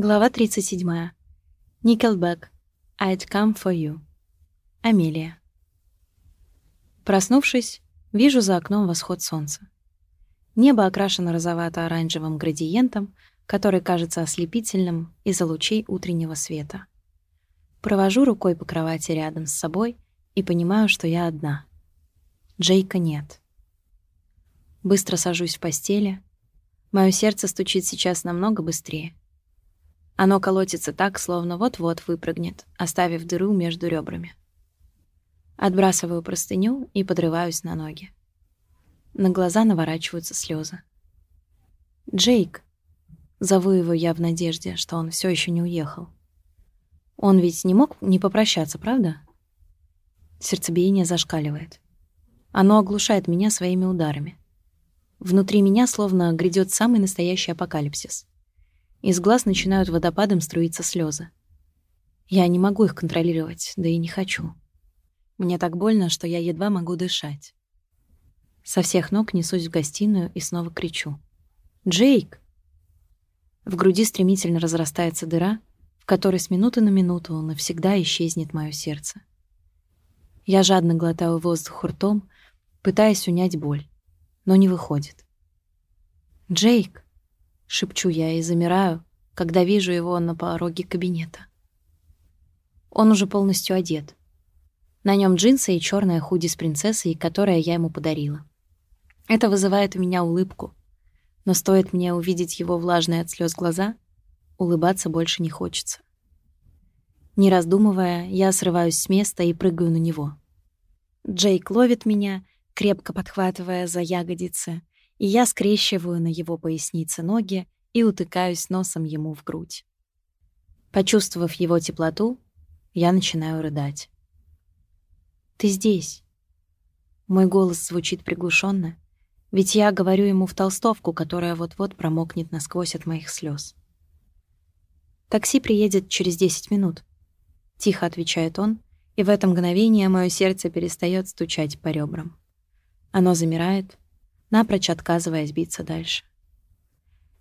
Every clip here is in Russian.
Глава 37. Nickelback. I'd come for you. Амелия. Проснувшись, вижу за окном восход солнца. Небо окрашено розовато-оранжевым градиентом, который кажется ослепительным из-за лучей утреннего света. Провожу рукой по кровати рядом с собой и понимаю, что я одна. Джейка нет. Быстро сажусь в постели. Моё сердце стучит сейчас намного быстрее. Оно колотится так, словно вот-вот выпрыгнет, оставив дыру между ребрами. Отбрасываю простыню и подрываюсь на ноги. На глаза наворачиваются слезы. «Джейк!» Зову его я в надежде, что он все еще не уехал. Он ведь не мог не попрощаться, правда? Сердцебиение зашкаливает. Оно оглушает меня своими ударами. Внутри меня словно грядет самый настоящий апокалипсис. Из глаз начинают водопадом струиться слезы. Я не могу их контролировать, да и не хочу. Мне так больно, что я едва могу дышать. Со всех ног несусь в гостиную и снова кричу. «Джейк!» В груди стремительно разрастается дыра, в которой с минуты на минуту навсегда исчезнет мое сердце. Я жадно глотаю воздух ртом, пытаясь унять боль, но не выходит. «Джейк!» Шепчу я и замираю, когда вижу его на пороге кабинета. Он уже полностью одет. На нем джинсы и черная худи с принцессой, которая я ему подарила. Это вызывает у меня улыбку, но стоит мне увидеть его влажные от слез глаза, улыбаться больше не хочется. Не раздумывая, я срываюсь с места и прыгаю на него. Джейк ловит меня, крепко подхватывая за ягодицы, и я скрещиваю на его пояснице ноги и утыкаюсь носом ему в грудь. Почувствовав его теплоту, я начинаю рыдать. «Ты здесь!» Мой голос звучит приглушенно, ведь я говорю ему в толстовку, которая вот-вот промокнет насквозь от моих слез. «Такси приедет через 10 минут», — тихо отвечает он, и в это мгновение мое сердце перестает стучать по ребрам. Оно замирает, напрочь отказываясь биться дальше.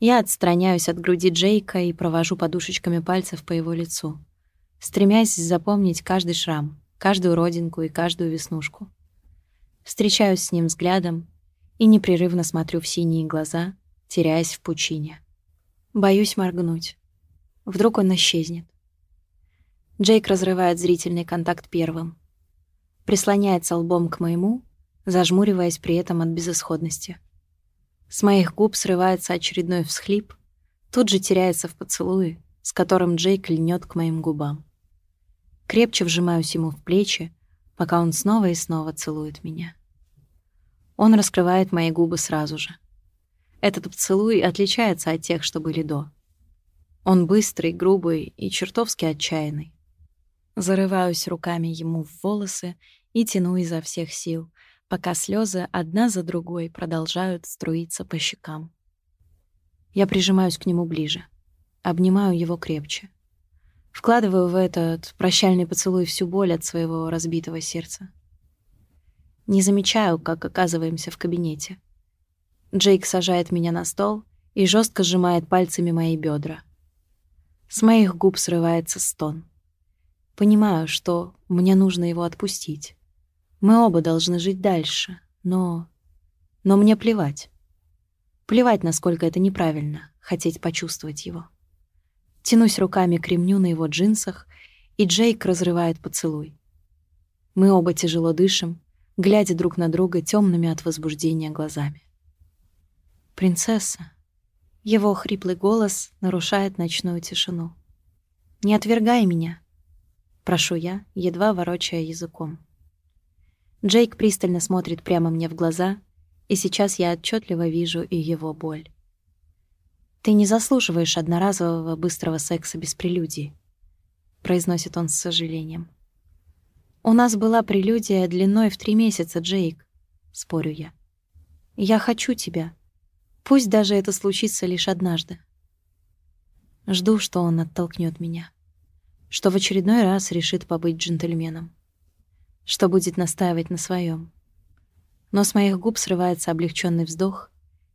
Я отстраняюсь от груди Джейка и провожу подушечками пальцев по его лицу, стремясь запомнить каждый шрам, каждую родинку и каждую веснушку. Встречаюсь с ним взглядом и непрерывно смотрю в синие глаза, теряясь в пучине. Боюсь моргнуть. Вдруг он исчезнет. Джейк разрывает зрительный контакт первым. Прислоняется лбом к моему зажмуриваясь при этом от безысходности. С моих губ срывается очередной всхлип, тут же теряется в поцелуе, с которым Джейк льнет к моим губам. Крепче вжимаюсь ему в плечи, пока он снова и снова целует меня. Он раскрывает мои губы сразу же. Этот поцелуй отличается от тех, что были до. Он быстрый, грубый и чертовски отчаянный. Зарываюсь руками ему в волосы и тяну изо всех сил, пока слезы одна за другой продолжают струиться по щекам. Я прижимаюсь к нему ближе, обнимаю его крепче. Вкладываю в этот прощальный поцелуй всю боль от своего разбитого сердца. Не замечаю, как оказываемся в кабинете. Джейк сажает меня на стол и жестко сжимает пальцами мои бедра. С моих губ срывается стон. Понимаю, что мне нужно его отпустить. Мы оба должны жить дальше, но... Но мне плевать. Плевать, насколько это неправильно, хотеть почувствовать его. Тянусь руками к ремню на его джинсах, и Джейк разрывает поцелуй. Мы оба тяжело дышим, глядя друг на друга темными от возбуждения глазами. «Принцесса!» Его хриплый голос нарушает ночную тишину. «Не отвергай меня!» Прошу я, едва ворочая языком. Джейк пристально смотрит прямо мне в глаза, и сейчас я отчетливо вижу и его боль. «Ты не заслуживаешь одноразового быстрого секса без прелюдии», — произносит он с сожалением. «У нас была прелюдия длиной в три месяца, Джейк», — спорю я. «Я хочу тебя. Пусть даже это случится лишь однажды». Жду, что он оттолкнет меня, что в очередной раз решит побыть джентльменом что будет настаивать на своем. Но с моих губ срывается облегченный вздох,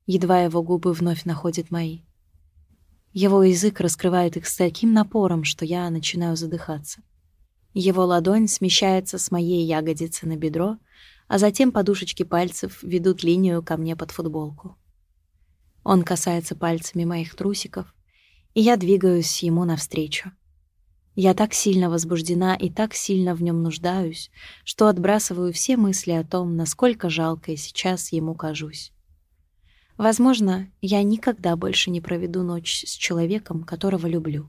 едва его губы вновь находят мои. Его язык раскрывает их с таким напором, что я начинаю задыхаться. Его ладонь смещается с моей ягодицы на бедро, а затем подушечки пальцев ведут линию ко мне под футболку. Он касается пальцами моих трусиков, и я двигаюсь ему навстречу. Я так сильно возбуждена и так сильно в нем нуждаюсь, что отбрасываю все мысли о том, насколько жалко я сейчас ему кажусь. Возможно, я никогда больше не проведу ночь с человеком, которого люблю.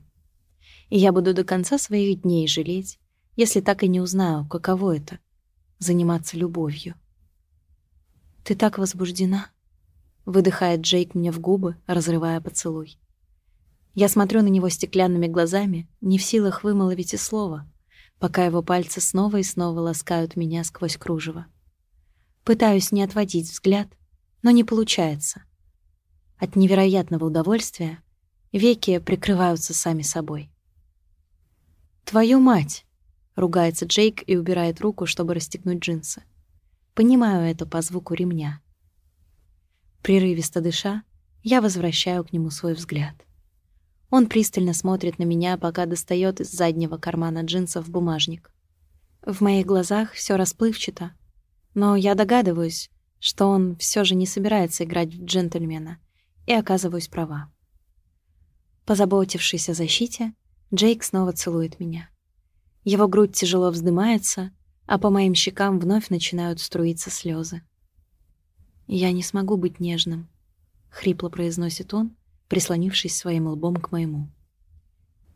И я буду до конца своих дней жалеть, если так и не узнаю, каково это — заниматься любовью. «Ты так возбуждена», — выдыхает Джейк мне в губы, разрывая поцелуй. Я смотрю на него стеклянными глазами, не в силах вымолвить и слова, пока его пальцы снова и снова ласкают меня сквозь кружево. Пытаюсь не отводить взгляд, но не получается. От невероятного удовольствия веки прикрываются сами собой. «Твою мать!» — ругается Джейк и убирает руку, чтобы расстегнуть джинсы. Понимаю это по звуку ремня. Прерывисто дыша, я возвращаю к нему свой взгляд. Он пристально смотрит на меня, пока достает из заднего кармана джинсов бумажник. В моих глазах все расплывчато, но я догадываюсь, что он все же не собирается играть в джентльмена, и оказываюсь права. Позаботившись о защите, Джейк снова целует меня. Его грудь тяжело вздымается, а по моим щекам вновь начинают струиться слезы. «Я не смогу быть нежным», — хрипло произносит он, прислонившись своим лбом к моему.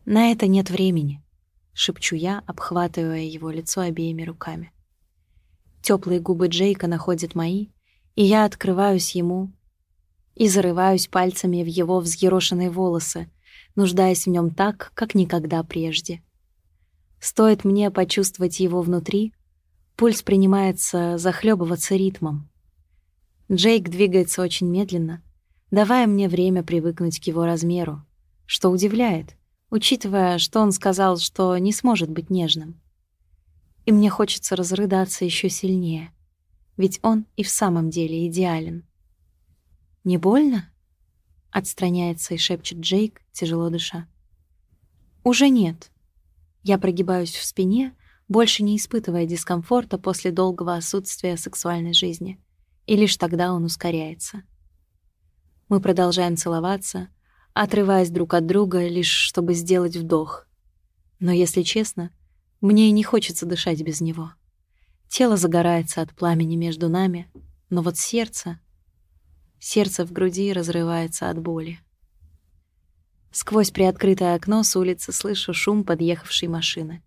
«На это нет времени», — шепчу я, обхватывая его лицо обеими руками. Теплые губы Джейка находят мои, и я открываюсь ему и зарываюсь пальцами в его взъерошенные волосы, нуждаясь в нем так, как никогда прежде. Стоит мне почувствовать его внутри, пульс принимается захлебываться ритмом. Джейк двигается очень медленно, давая мне время привыкнуть к его размеру, что удивляет, учитывая, что он сказал, что не сможет быть нежным. И мне хочется разрыдаться еще сильнее, ведь он и в самом деле идеален. «Не больно?» — отстраняется и шепчет Джейк, тяжело дыша. «Уже нет». Я прогибаюсь в спине, больше не испытывая дискомфорта после долгого отсутствия сексуальной жизни, и лишь тогда он ускоряется. Мы продолжаем целоваться, отрываясь друг от друга, лишь чтобы сделать вдох. Но, если честно, мне и не хочется дышать без него. Тело загорается от пламени между нами, но вот сердце... Сердце в груди разрывается от боли. Сквозь приоткрытое окно с улицы слышу шум подъехавшей машины.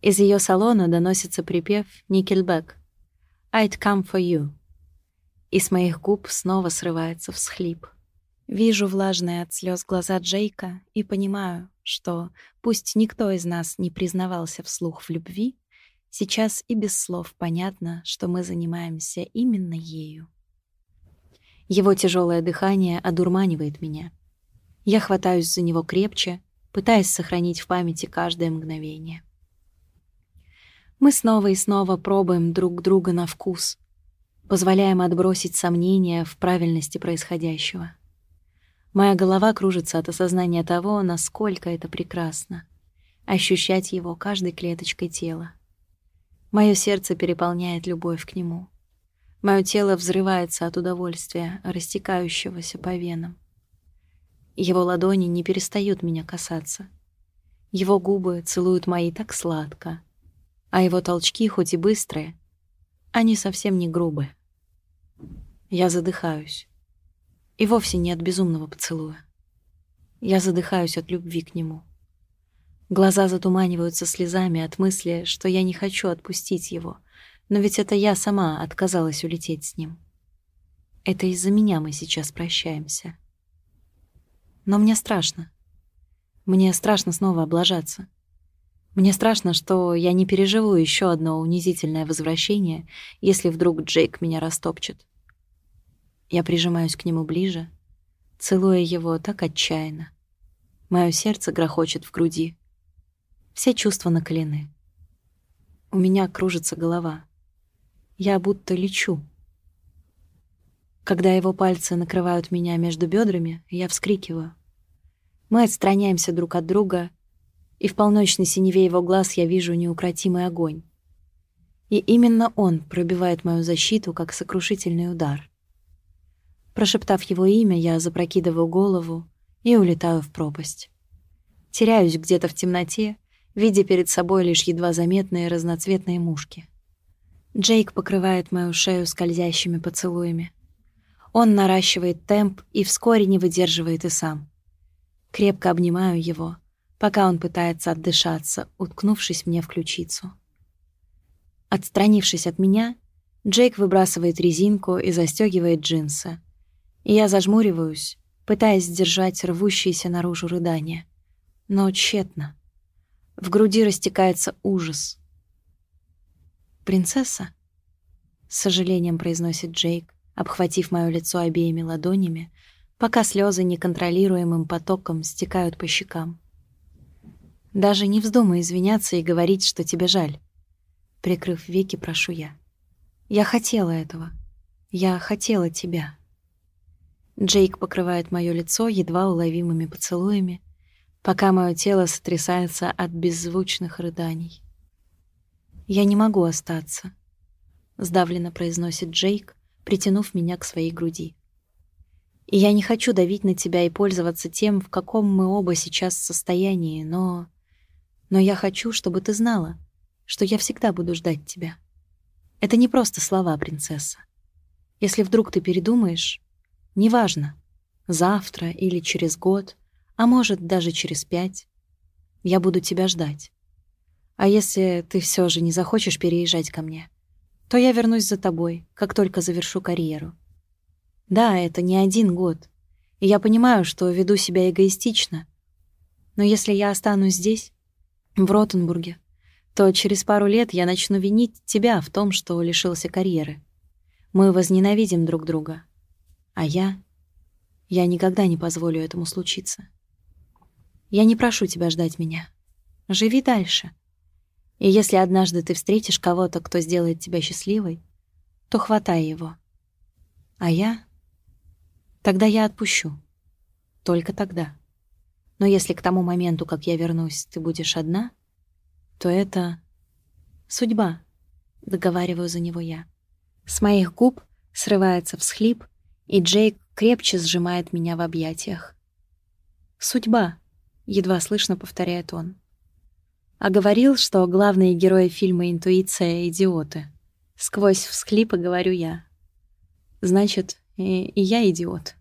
Из ее салона доносится припев «Никельбэк» «I'd come for you» и с моих губ снова срывается всхлип. Вижу влажные от слез глаза Джейка и понимаю, что, пусть никто из нас не признавался вслух в любви, сейчас и без слов понятно, что мы занимаемся именно ею. Его тяжелое дыхание одурманивает меня. Я хватаюсь за него крепче, пытаясь сохранить в памяти каждое мгновение. Мы снова и снова пробуем друг друга на вкус, позволяем отбросить сомнения в правильности происходящего. Моя голова кружится от осознания того, насколько это прекрасно — ощущать его каждой клеточкой тела. Мое сердце переполняет любовь к нему. Мое тело взрывается от удовольствия, растекающегося по венам. Его ладони не перестают меня касаться. Его губы целуют мои так сладко, а его толчки, хоть и быстрые, они совсем не грубые. Я задыхаюсь. И вовсе не от безумного поцелуя. Я задыхаюсь от любви к нему. Глаза затуманиваются слезами от мысли, что я не хочу отпустить его, но ведь это я сама отказалась улететь с ним. Это из-за меня мы сейчас прощаемся. Но мне страшно. Мне страшно снова облажаться. Мне страшно, что я не переживу еще одно унизительное возвращение, если вдруг Джейк меня растопчет. Я прижимаюсь к нему ближе, целуя его так отчаянно. Мое сердце грохочет в груди. Все чувства накалены. У меня кружится голова. Я будто лечу. Когда его пальцы накрывают меня между бедрами, я вскрикиваю. Мы отстраняемся друг от друга, и в полночной синеве его глаз я вижу неукротимый огонь. И именно он пробивает мою защиту, как сокрушительный удар. Прошептав его имя, я запрокидываю голову и улетаю в пропасть. Теряюсь где-то в темноте, видя перед собой лишь едва заметные разноцветные мушки. Джейк покрывает мою шею скользящими поцелуями. Он наращивает темп и вскоре не выдерживает и сам. Крепко обнимаю его, пока он пытается отдышаться, уткнувшись мне в ключицу. Отстранившись от меня, Джейк выбрасывает резинку и застегивает джинсы, и я зажмуриваюсь, пытаясь сдержать рвущиеся наружу рыдания. Но тщетно. В груди растекается ужас. «Принцесса?» — с сожалением произносит Джейк, обхватив моё лицо обеими ладонями, пока слезы неконтролируемым потоком стекают по щекам. «Даже не вздумай извиняться и говорить, что тебе жаль». Прикрыв веки, прошу я. «Я хотела этого. Я хотела тебя». Джейк покрывает моё лицо едва уловимыми поцелуями, пока моё тело сотрясается от беззвучных рыданий. «Я не могу остаться», — сдавленно произносит Джейк, притянув меня к своей груди. «И я не хочу давить на тебя и пользоваться тем, в каком мы оба сейчас состоянии, но... Но я хочу, чтобы ты знала, что я всегда буду ждать тебя. Это не просто слова, принцесса. Если вдруг ты передумаешь, Неважно, завтра или через год, а может, даже через пять. Я буду тебя ждать. А если ты все же не захочешь переезжать ко мне, то я вернусь за тобой, как только завершу карьеру. Да, это не один год, и я понимаю, что веду себя эгоистично. Но если я останусь здесь, в Ротенбурге, то через пару лет я начну винить тебя в том, что лишился карьеры. Мы возненавидим друг друга, а я... Я никогда не позволю этому случиться. Я не прошу тебя ждать меня. Живи дальше. И если однажды ты встретишь кого-то, кто сделает тебя счастливой, то хватай его. А я... Тогда я отпущу. Только тогда. Но если к тому моменту, как я вернусь, ты будешь одна, то это... Судьба, договариваю за него я. С моих губ срывается всхлип, и Джейк крепче сжимает меня в объятиях. «Судьба», — едва слышно повторяет он. А говорил, что главные герои фильма «Интуиция» — идиоты. Сквозь всхлипы говорю я. Значит, и, и я идиот.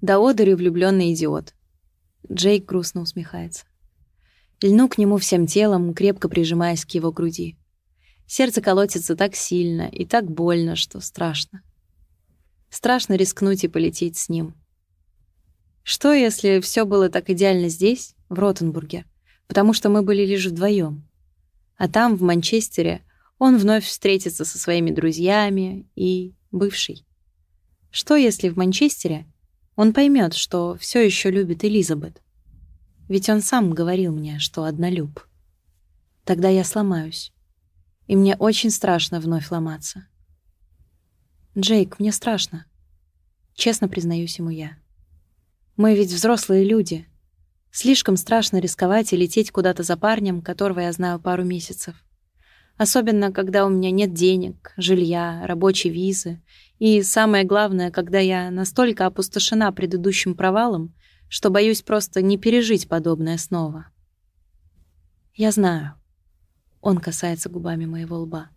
Да одырю влюблённый идиот. Джейк грустно усмехается. Льну к нему всем телом, крепко прижимаясь к его груди. Сердце колотится так сильно и так больно, что страшно. Страшно рискнуть и полететь с ним. Что, если все было так идеально здесь, в Ротенбурге, потому что мы были лишь вдвоем, А там, в Манчестере, он вновь встретится со своими друзьями и бывший. Что, если в Манчестере он поймет, что все еще любит Элизабет? Ведь он сам говорил мне, что однолюб. Тогда я сломаюсь. И мне очень страшно вновь ломаться. «Джейк, мне страшно». Честно признаюсь ему я. «Мы ведь взрослые люди. Слишком страшно рисковать и лететь куда-то за парнем, которого я знаю пару месяцев. Особенно, когда у меня нет денег, жилья, рабочей визы. И самое главное, когда я настолько опустошена предыдущим провалом, что боюсь просто не пережить подобное снова. Я знаю. Он касается губами моего лба.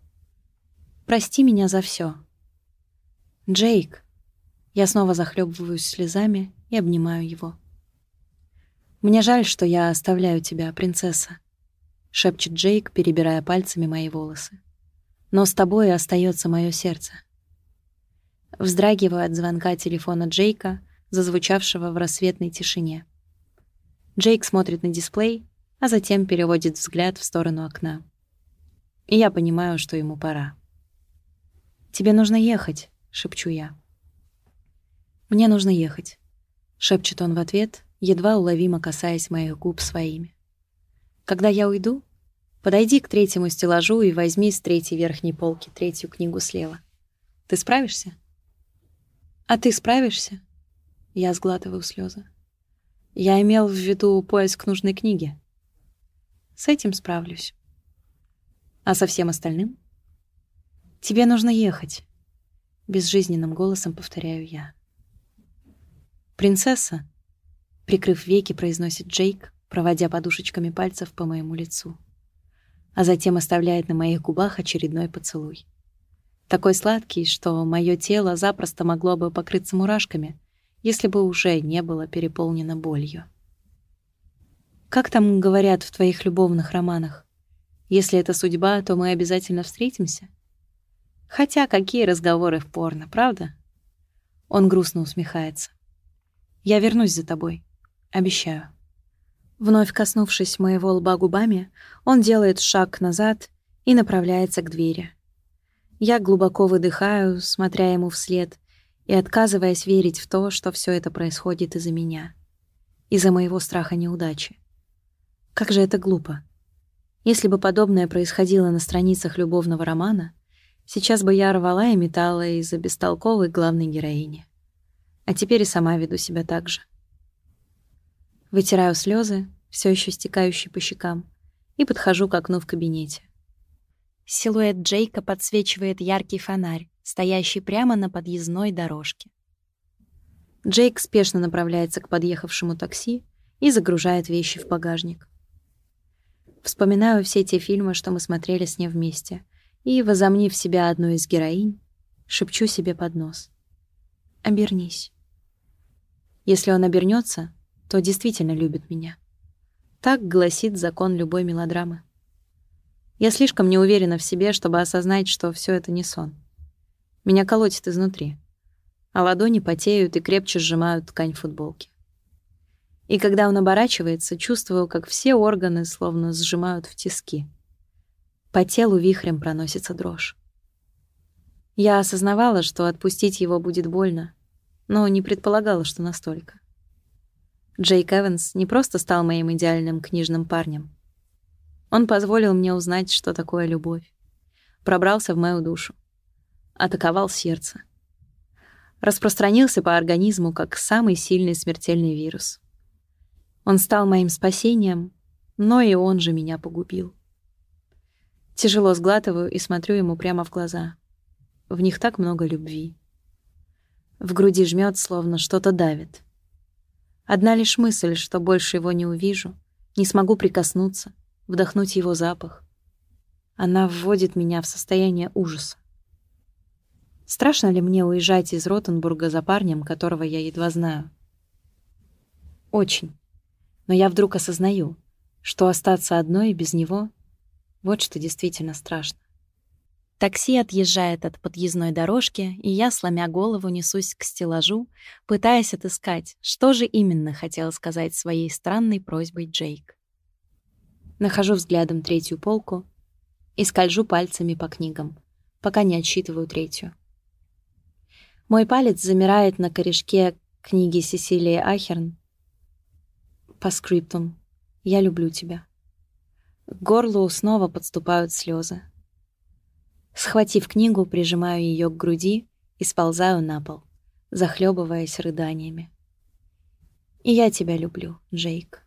Прости меня за все. «Джейк!» Я снова захлебываюсь слезами и обнимаю его. «Мне жаль, что я оставляю тебя, принцесса», — шепчет Джейк, перебирая пальцами мои волосы. «Но с тобой остается мое сердце». Вздрагиваю от звонка телефона Джейка, зазвучавшего в рассветной тишине. Джейк смотрит на дисплей, а затем переводит взгляд в сторону окна. И я понимаю, что ему пора. «Тебе нужно ехать», — шепчу я. «Мне нужно ехать», — шепчет он в ответ, едва уловимо касаясь моих губ своими. «Когда я уйду, подойди к третьему стеллажу и возьми с третьей верхней полки третью книгу слева. Ты справишься?» «А ты справишься?» Я сглатываю слезы. Я имел в виду поиск нужной книги. С этим справлюсь. А со всем остальным? Тебе нужно ехать. Безжизненным голосом повторяю я. Принцесса, прикрыв веки, произносит Джейк, проводя подушечками пальцев по моему лицу, а затем оставляет на моих губах очередной поцелуй. Такой сладкий, что мое тело запросто могло бы покрыться мурашками, если бы уже не было переполнено болью. Как там говорят в твоих любовных романах? Если это судьба, то мы обязательно встретимся? Хотя какие разговоры в порно, правда? Он грустно усмехается. Я вернусь за тобой. Обещаю. Вновь коснувшись моего лба губами, он делает шаг назад и направляется к двери. Я глубоко выдыхаю, смотря ему вслед, и отказываясь верить в то, что все это происходит из-за меня. Из-за моего страха неудачи. Как же это глупо. Если бы подобное происходило на страницах любовного романа, сейчас бы я рвала и металла из-за бестолковой главной героини. А теперь и сама веду себя так же. Вытираю слезы, все еще стекающие по щекам, и подхожу к окну в кабинете. Силуэт Джейка подсвечивает яркий фонарь, стоящий прямо на подъездной дорожке. Джейк спешно направляется к подъехавшему такси и загружает вещи в багажник. Вспоминаю все те фильмы, что мы смотрели с ним вместе, и, возомнив себя одной из героинь, шепчу себе под нос. «Обернись». Если он обернется, то действительно любит меня. Так гласит закон любой мелодрамы. Я слишком не уверена в себе, чтобы осознать, что все это не сон. Меня колотит изнутри, а ладони потеют и крепче сжимают ткань футболки. И когда он оборачивается, чувствую, как все органы словно сжимают в тиски. По телу вихрем проносится дрожь. Я осознавала, что отпустить его будет больно, но не предполагала, что настолько. Джейк Эванс не просто стал моим идеальным книжным парнем. Он позволил мне узнать, что такое любовь. Пробрался в мою душу атаковал сердце. Распространился по организму как самый сильный смертельный вирус. Он стал моим спасением, но и он же меня погубил. Тяжело сглатываю и смотрю ему прямо в глаза. В них так много любви. В груди жмет, словно что-то давит. Одна лишь мысль, что больше его не увижу, не смогу прикоснуться, вдохнуть его запах. Она вводит меня в состояние ужаса. Страшно ли мне уезжать из Ротенбурга за парнем, которого я едва знаю? Очень. Но я вдруг осознаю, что остаться одной без него — вот что действительно страшно. Такси отъезжает от подъездной дорожки, и я, сломя голову, несусь к стеллажу, пытаясь отыскать, что же именно хотел сказать своей странной просьбой Джейк. Нахожу взглядом третью полку и скольжу пальцами по книгам, пока не отсчитываю третью. Мой палец замирает на корешке книги Сесилии Ахерн. По скриптум. Я люблю тебя. К горлу снова подступают слезы. Схватив книгу, прижимаю ее к груди и сползаю на пол, захлебываясь рыданиями. И я тебя люблю, Джейк.